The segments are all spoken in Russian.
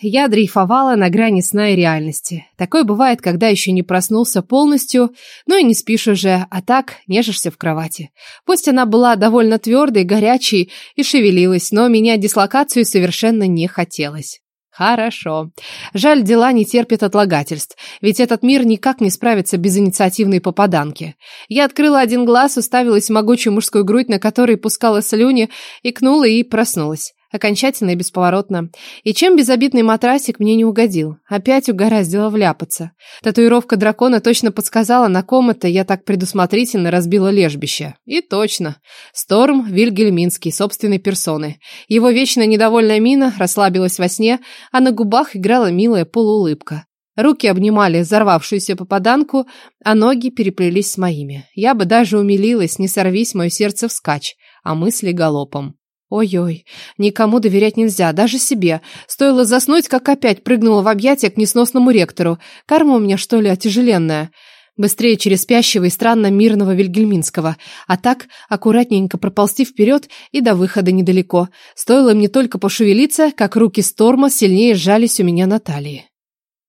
Я дрейфовала на грани сна и реальности. Такое бывает, когда еще не проснулся полностью, ну и не спишь уже, а так нежишься в кровати. Пусть она была довольно твердой, горячей и шевелилась, но менять дислокацию совершенно не хотелось. Хорошо. Жаль, дела не терпят отлагательств, ведь этот мир никак не справится без инициативной попаданки. Я открыла один глаз, уставилась в могучую мужскую грудь, на которой пускала слюни, икнула и проснулась. Окончательно и бесповоротно. И чем безобидный матрасик мне не угодил? Опять угораздило вляпаться. Татуировка дракона точно подсказала, на ком это я так предусмотрительно разбила лежбище. И точно. Сторм Вильгельминский, собственной персоны. Его вечно недовольная мина расслабилась во сне, а на губах играла милая полуулыбка. Руки обнимали взорвавшуюся попаданку, а ноги переплелись с моими. Я бы даже умилилась, не сорвись мое сердце вскачь, а мысли галопом. Ой-ой, никому доверять нельзя, даже себе. Стоило заснуть, как опять прыгнула в объятия к несносному ректору. Карма у меня, что ли, отяжеленная? Быстрее через спящего и странно мирного Вильгельминского. А так, аккуратненько проползти вперед и до выхода недалеко. Стоило мне только пошевелиться, как руки Сторма сильнее сжались у меня на талии.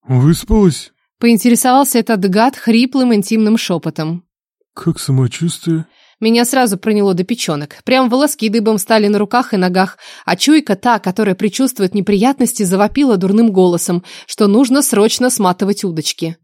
«Выспалась?» Поинтересовался этот гад хриплым интимным шепотом. «Как самочувствие?» Меня сразу проняло до печенок. Прям волоски дыбом стали на руках и ногах, а чуйка та, которая предчувствует неприятности, завопила дурным голосом, что нужно срочно сматывать удочки.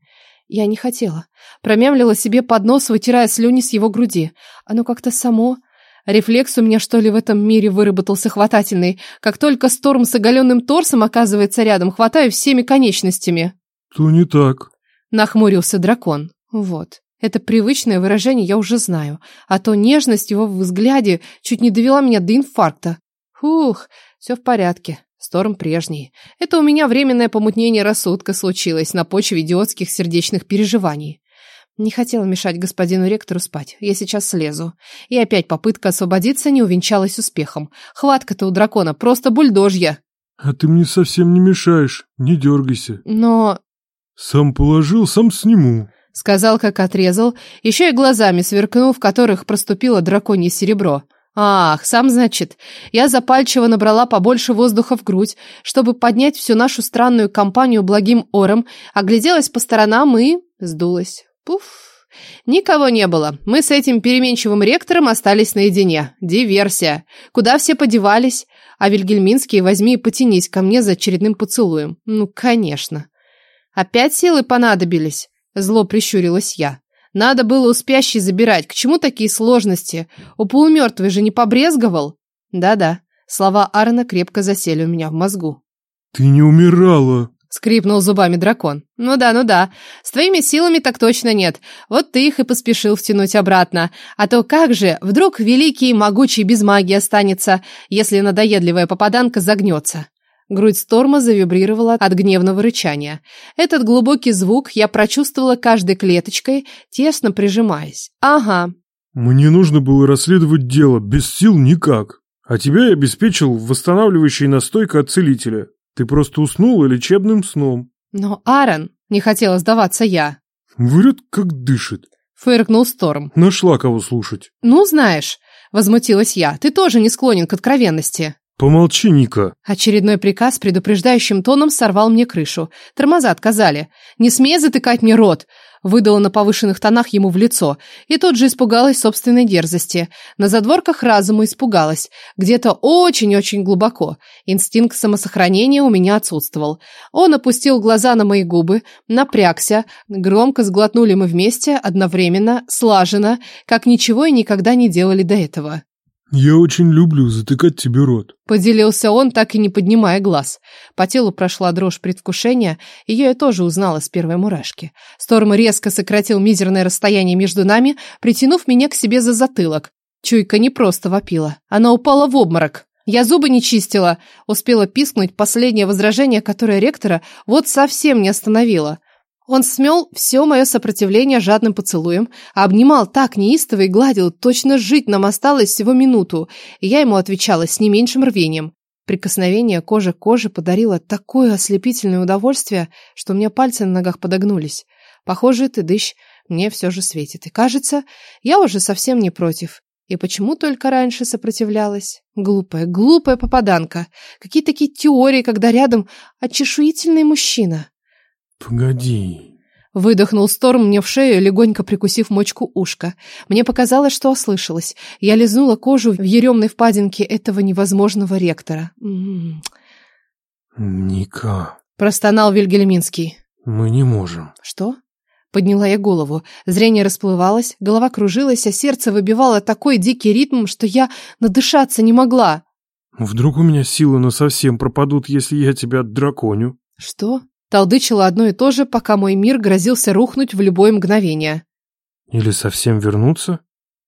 Я не хотела. Промямлила себе под нос, вытирая слюни с его груди. Оно как-то само... Рефлекс у меня, что ли, в этом мире выработался хватательный. Как только Сторм с оголенным торсом оказывается рядом, хватаю всеми конечностями. «То не так», — нахмурился дракон. «Вот». Это привычное выражение я уже знаю, а то нежность его в взгляде чуть не довела меня до инфаркта. Фух, все в порядке. Сторм прежний. Это у меня временное помутнение рассудка случилось на почве идиотских сердечных переживаний. Не хотела мешать господину ректору спать. Я сейчас слезу. И опять попытка освободиться не увенчалась успехом. Хватка-то у дракона просто бульдожья. А ты мне совсем не мешаешь. Не дергайся. Но... Сам положил, сам сниму. Сказал, как отрезал, еще и глазами сверкнул, в которых проступило драконье серебро. Ах, сам значит. Я запальчиво набрала побольше воздуха в грудь, чтобы поднять всю нашу странную компанию благим ором, огляделась по сторонам и... сдулась. Пуф. Никого не было. Мы с этим переменчивым ректором остались наедине. Диверсия. Куда все подевались? А Вильгельминский возьми и потянись ко мне за очередным поцелуем. Ну, конечно. Опять силы понадобились. Зло прищурилась я. Надо было у спящей забирать. К чему такие сложности? У полумертвой же не побрезговал? Да-да. Слова Арна крепко засели у меня в мозгу. Ты не умирала. Скрипнул зубами дракон. Ну да, ну да. С твоими силами так точно нет. Вот ты их и поспешил втянуть обратно. А то как же, вдруг великий могучий без магии останется, если надоедливая попаданка загнется. Грудь Сторма завибрировала от гневного рычания. Этот глубокий звук я прочувствовала каждой клеточкой, тесно прижимаясь. Ага. Мне нужно было расследовать дело, без сил никак. А тебя я обеспечил восстанавливающей настойкой от целителя. Ты просто уснула лечебным сном. Но Аарон, не хотела сдаваться я. Врет, как дышит. Фыркнул Сторм. Нашла кого слушать. Ну, знаешь, возмутилась я, ты тоже не склонен к откровенности. «Помолчи, Ника!» Очередной приказ предупреждающим тоном сорвал мне крышу. Тормоза отказали. «Не смей затыкать мне рот!» Выдала на повышенных тонах ему в лицо. И тут же испугалась собственной дерзости. На задворках разума испугалась. Где-то очень-очень глубоко. Инстинкт самосохранения у меня отсутствовал. Он опустил глаза на мои губы, напрягся. Громко сглотнули мы вместе, одновременно, слаженно, как ничего и никогда не делали до этого. «Я очень люблю затыкать тебе рот», — поделился он, так и не поднимая глаз. По телу прошла дрожь предвкушения, ее я тоже узнала с первой мурашки. Сторм резко сократил мизерное расстояние между нами, притянув меня к себе за затылок. Чуйка не просто вопила, она упала в обморок. Я зубы не чистила, успела пискнуть последнее возражение, которое ректора вот совсем не остановило. Он смел все мое сопротивление жадным поцелуем, обнимал так неистово и гладил, точно жить нам осталось всего минуту, и я ему отвечала с не меньшим рвением. Прикосновение кожи к коже подарило такое ослепительное удовольствие, что у меня пальцы на ногах подогнулись. Похоже, ты дыщ мне все же светит. И кажется, я уже совсем не против. И почему только раньше сопротивлялась? Глупая, глупая попаданка. Какие такие теории, когда рядом очешуительный мужчина? Погоди. Выдохнул Сторм мне в шею, легонько прикусив мочку ушка. Мне показалось, что ослышалась. Я лизнула кожу в еремной впадинке этого невозможного ректора. М -м -м. Ника. Простонал Вильгельминский. Мы не можем. Что? Подняла я голову. Зрение расплывалось, голова кружилась, а сердце выбивало такой дикий ритм, что я надышаться не могла. Вдруг у меня силы совсем пропадут, если я тебя отдраконю? Что? Толдычила одно и то же, пока мой мир грозился рухнуть в любое мгновение. Или совсем вернуться?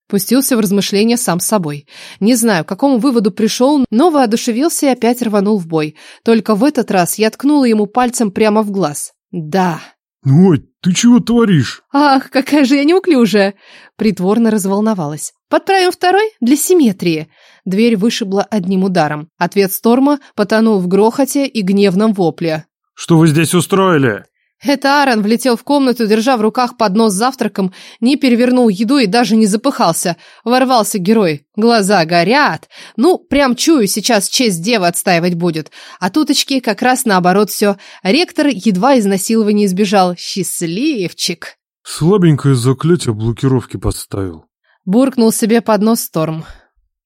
Пустился в размышления сам с собой. Не знаю, к какому выводу пришел, но воодушевился и опять рванул в бой. Только в этот раз я ткнула ему пальцем прямо в глаз. Да, «Ой, ты чего творишь?» «Ах, какая же я неуклюжая!» Притворно разволновалась. «Подправим второй для симметрии». Дверь вышибла одним ударом. Ответ Сторма потонул в грохоте и гневном вопле. «Что вы здесь устроили?» Это Аарон влетел в комнату, держа в руках поднос с завтраком, не перевернул еду и даже не запыхался. Ворвался герой. Глаза горят. Ну, прям чую, сейчас честь девы отстаивать будет. А туточки как раз наоборот все. Ректор едва изнасилования избежал. Счастливчик. Слабенькое заклятие блокировки подставил. Буркнул себе под нос Сторм.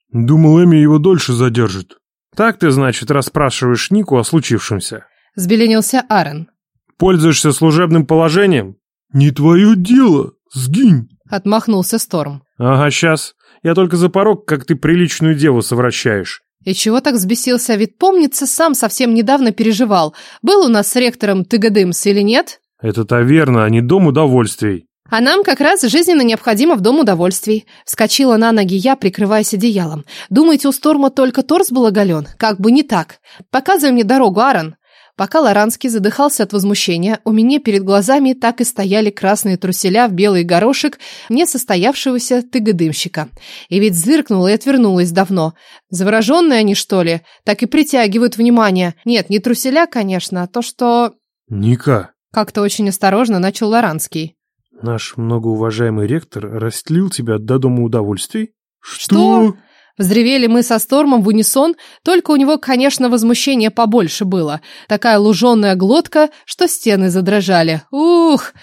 Думал, Эми его дольше задержит. Так ты, значит, расспрашиваешь Нику о случившемся. Сбеленился Аарон. Пользуешься служебным положением? Не твое дело. Сгинь. Отмахнулся Сторм. Ага, сейчас. Я только за порог, как ты приличную деву совращаешь. И чего так взбесился? Ведь, помнится, сам совсем недавно переживал. Был у нас с ректором Тыгадымс или нет? Это таверна, а не дом удовольствий. А нам как раз жизненно необходимо в дом удовольствий. Вскочила на ноги я, прикрываясь одеялом. Думаете, у Сторма только торс был оголен? Как бы не так. Показывай мне дорогу, Аарон. Пока Лоранский задыхался от возмущения, у меня перед глазами так и стояли красные труселя в белый горошек несостоявшегося тыгодымщика. И ведь зыркнула и отвернулась давно. Завороженные они, что ли? Так и притягивают внимание. Нет, не труселя, конечно, а то, что... Ника. Как-то очень осторожно начал Лоранский. Наш многоуважаемый ректор растлил тебя до дома удовольствий? Что? Взревели мы со Стормом в унисон, только у него, конечно, возмущение побольше было. Такая луженая глотка, что стены задрожали. Ух!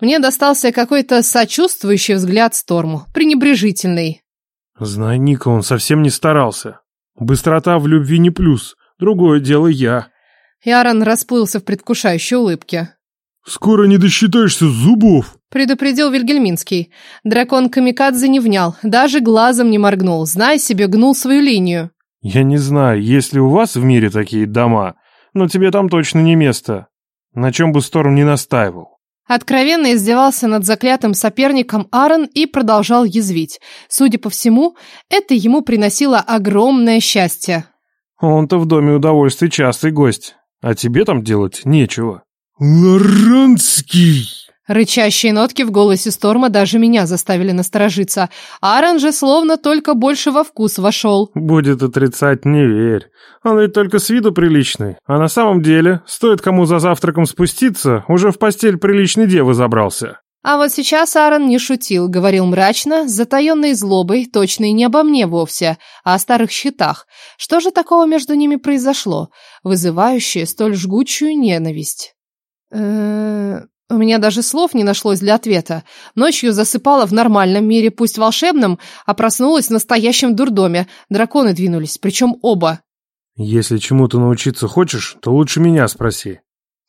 Мне достался какой-то сочувствующий взгляд Сторму, пренебрежительный. Знай, Ника, он совсем не старался. Быстрота в любви не плюс, другое дело я. Ярон расплылся в предвкушающей улыбке. «Скоро не досчитаешься зубов!» Предупредил Вильгельминский. Дракон Камикадзе не внял, даже глазом не моргнул, зная себе, гнул свою линию. «Я не знаю, есть ли у вас в мире такие дома, но тебе там точно не место. На чем бы Сторм не настаивал». Откровенно издевался над заклятым соперником Аарон и продолжал язвить. Судя по всему, это ему приносило огромное счастье. «Он-то в доме удовольствий частый гость, а тебе там делать нечего». «Лоранский!» Рычащие нотки в голосе Сторма даже меня заставили насторожиться. Аарон же словно только больше во вкус вошел. «Будет отрицать, не верь. Он ведь только с виду приличный. А на самом деле, стоит кому за завтраком спуститься, уже в постель приличной девы забрался». А вот сейчас Аарон не шутил, говорил мрачно, с затаенной злобой, точно и не обо мне вовсе, а о старых счетах. Что же такого между ними произошло, вызывающее столь жгучую ненависть? Э у меня даже слов не нашлось для ответа. Ночью засыпала в нормальном мире, пусть волшебном, а проснулась в настоящем дурдоме. Драконы двинулись, причем оба. Если чему-то научиться хочешь, то лучше меня спроси.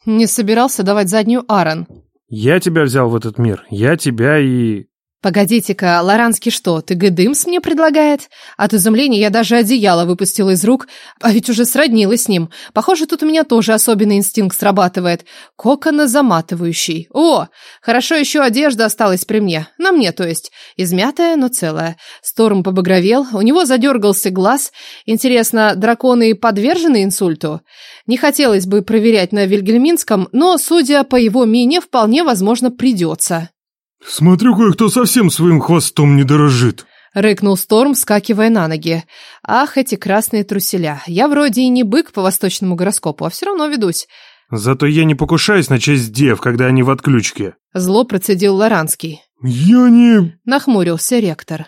Не собирался давать заднюю Аарон. Я тебя взял в этот мир. Я тебя и... «Погодите-ка, Лоранский что, ты Гэдымс мне предлагает?» От изумления я даже одеяло выпустила из рук, а ведь уже сроднилась с ним. Похоже, тут у меня тоже особенный инстинкт срабатывает. Кокона заматывающий. О, хорошо еще одежда осталась при мне. На мне, то есть. Измятая, но целая. Сторм побагровел, у него задергался глаз. Интересно, драконы подвержены инсульту? Не хотелось бы проверять на Вильгельминском, но, судя по его мине, вполне возможно придется. «Смотрю, кое-кто совсем своим хвостом не дорожит», — рыкнул Сторм, скакивая на ноги. «Ах, эти красные труселя! Я вроде и не бык по восточному гороскопу, а все равно ведусь». «Зато я не покушаюсь на честь дев, когда они в отключке». Зло процедил Лоранский. «Я не...» — нахмурился ректор.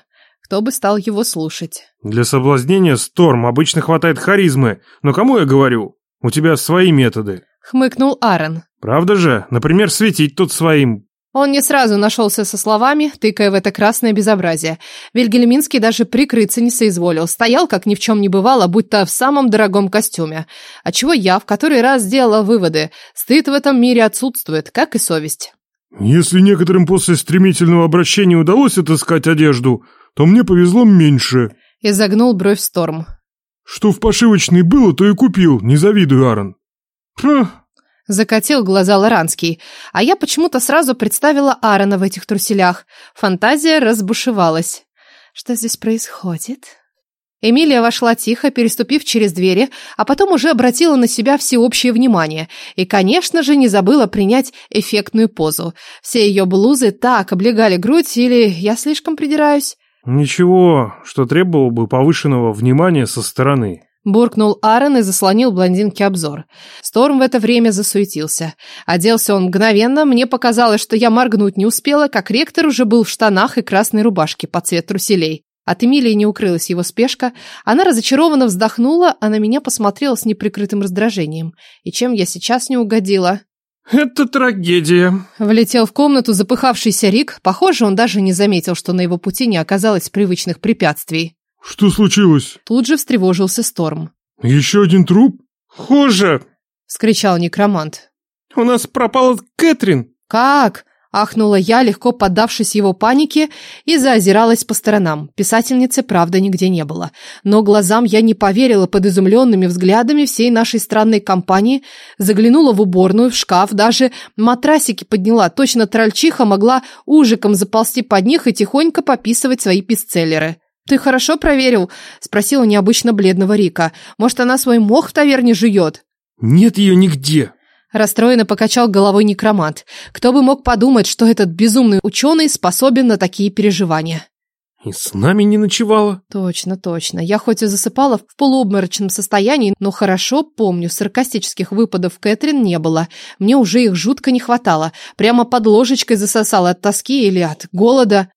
Кто бы стал его слушать? Для соблазнения Сторм обычно хватает харизмы, но кому я говорю? У тебя свои методы. Хмыкнул Аарон. Правда же? Например, светить тут своим. Он не сразу нашелся со словами, тыкая в это красное безобразие. Вильгельминский даже прикрыться не соизволил. Стоял, как ни в чем не бывало, будто в самом дорогом костюме. Отчего я в который раз сделала выводы. Стыд в этом мире отсутствует, как и совесть. Если некоторым после стремительного обращения удалось отыскать одежду, то мне повезло меньше. Изогнул бровь Сторм. Что в пошивочной было, то и купил, не завидую, Аарон. Хм. Закатил глаза Лоранский, а я почему-то сразу представила Аарона в этих труселях. Фантазия разбушевалась. Что здесь происходит? Эмилия вошла тихо, переступив через двери, а потом уже обратила на себя всеобщее внимание и, конечно же, не забыла принять эффектную позу. Все ее блузы так облегали грудь или я слишком придираюсь? Ничего, что требовало бы повышенного внимания со стороны. Буркнул Аарон и заслонил блондинке обзор. Сторм в это время засуетился. Оделся он мгновенно, мне показалось, что я моргнуть не успела, как ректор уже был в штанах и красной рубашке под цвет труселей. От Эмилии не укрылась его спешка. Она разочарованно вздохнула, а на меня посмотрела с неприкрытым раздражением. И чем я сейчас не угодила? «Это трагедия», — влетел в комнату запыхавшийся Рик. Похоже, он даже не заметил, что на его пути не оказалось привычных препятствий. «Что случилось?» Тут же встревожился Сторм. «Еще один труп?» «Хуже!» — скричал некромант. «У нас пропала Кэтрин!» «Как?» Ахнула я, легко поддавшись его панике, и заозиралась по сторонам. Писательницы, правда, нигде не было. Но глазам я не поверила под изумленными взглядами всей нашей странной компании. Заглянула в уборную, в шкаф, даже матрасики подняла. Точно трольчиха могла ужиком заползти под них и тихонько пописывать свои бестселлеры. «Ты хорошо проверил?» – спросила необычно бледного Рика. «Может, она свой мох в таверне жует?» «Нет ее нигде!» Расстроенно покачал головой некромант. Кто бы мог подумать, что этот безумный ученый способен на такие переживания. И с нами не ночевала. Точно, точно. Я хоть и засыпала в полуобморочном состоянии, но хорошо помню, саркастических выпадов Кэтрин не было. Мне уже их жутко не хватало. Прямо под ложечкой засосала от тоски или от голода.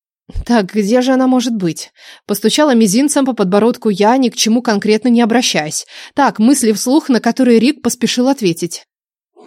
Так, где же она может быть? Постучала мизинцем по подбородку я, ни к чему конкретно не обращаясь. Так, мысли вслух, на которые Рик поспешил ответить.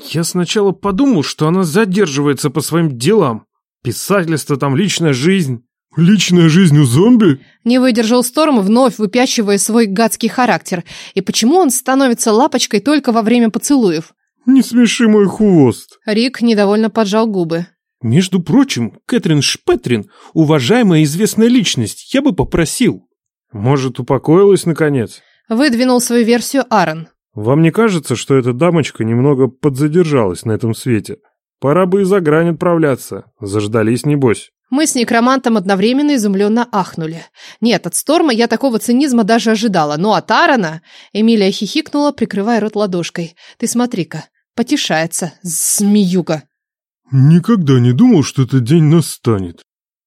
Я сначала подумал, что она задерживается по своим делам. Писательство там, личная жизнь. Личная жизнь у зомби? Не выдержал Сторм, вновь выпячивая свой гадский характер. И почему он становится лапочкой только во время поцелуев? Не смеши мой хвост. Рик недовольно поджал губы. Между прочим, Кэтрин Шпетрин – уважаемая известная личность. Я бы попросил. Может, упокоилась наконец? Выдвинул свою версию Аарон. Вам не кажется, что эта дамочка немного подзадержалась на этом свете? Пора бы и за грань отправляться. Заждались, небось. Мы с некромантом одновременно изумленно ахнули. Нет, от Сторма я такого цинизма даже ожидала, но от Аарона... Эмилия хихикнула, прикрывая рот ладошкой. Ты смотри-ка, потешается, змеюга. Никогда не думал, что этот день настанет.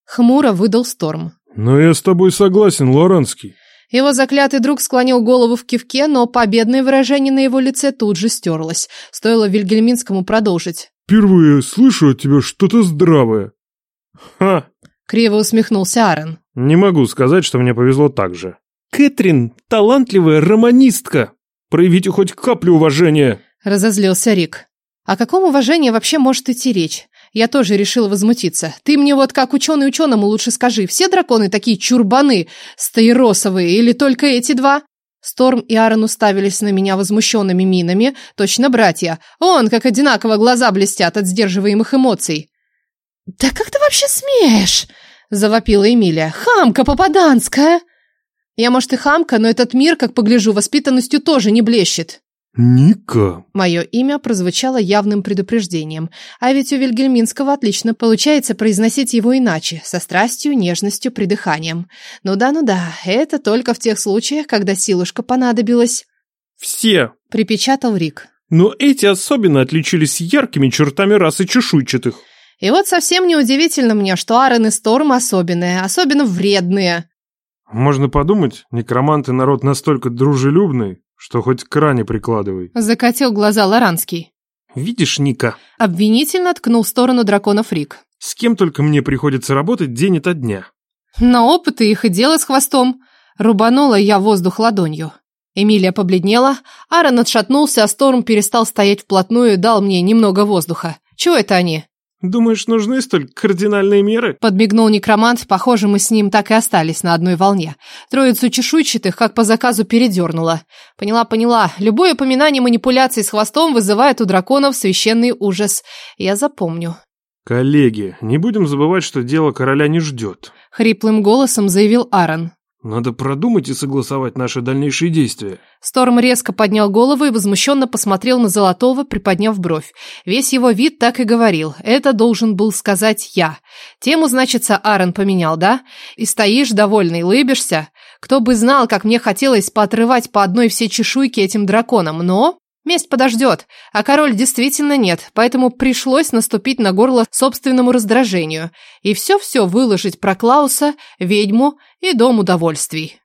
Хмуро выдал Сторм. Но я с тобой согласен, Лоранский. Его заклятый друг склонил голову в кивке, но победное выражение на его лице тут же стерлось. Стоило Вильгельминскому продолжить. «Впервые слышу от тебя что-то здравое». «Ха!» — криво усмехнулся Аарон. «Не могу сказать, что мне повезло так же». «Кэтрин — талантливая романистка. Проявите хоть каплю уважения!» — разозлился Рик. О каком уважении вообще может идти речь? Я тоже решила возмутиться. Ты мне вот как ученый ученому лучше скажи, все драконы такие чурбаны, стаиросовые, или только эти два? Сторм и Аарон уставились на меня возмущенными минами, точно братья. Он, как одинаково глаза блестят от сдерживаемых эмоций. «Да как ты вообще смеешь?» – завопила Эмилия. «Хамка попаданская!» «Я, может, и хамка, но этот мир, как погляжу, воспитанностью тоже не блещет». «Ника!» Мое имя прозвучало явным предупреждением, а ведь у Вильгельминского отлично получается произносить его иначе, со страстью, нежностью, придыханием. Ну да, ну да, это только в тех случаях, когда силушка понадобилась. «Все!» — припечатал Рик. «Но эти особенно отличились яркими чертами расы чешуйчатых». И вот совсем неудивительно мне, что Аарон и Сторм особенные, особенно вредные. Можно подумать, некроманты народ настолько дружелюбный, что хоть к кране прикладывай. Закатил глаза Лоранский. Видишь, Ника? Обвинительно ткнул в сторону дракона Фрик. С кем только мне приходится работать день ото дня. На опыты их и дело с хвостом. Рубанула я воздух ладонью. Эмилия побледнела, Аарон отшатнулся, а Сторм перестал стоять вплотную и дал мне немного воздуха. Чего это они? Думаешь, нужны столь кардинальные меры? Подмигнул некромант, похоже, мы с ним так и остались на одной волне. Троицу чешуйчатых, как по заказу, передернула. Поняла, поняла. Любое упоминание манипуляций с хвостом вызывает у драконов священный ужас. Я запомню. Коллеги, не будем забывать, что дело короля не ждет. Хриплым голосом заявил Аарон. Надо продумать и согласовать наши дальнейшие действия. Сторм резко поднял голову и возмущенно посмотрел на Золотого, приподняв бровь. Весь его вид так и говорил. Это должен был сказать я. Тему, значится, Аарон поменял, да? И стоишь довольный, лыбишься? Кто бы знал, как мне хотелось поотрывать по одной все чешуйки этим драконам, но... Месть подождет, а король действительно нет, поэтому пришлось наступить на горло собственному раздражению и все-все выложить про Клауса, ведьму и дом удовольствий.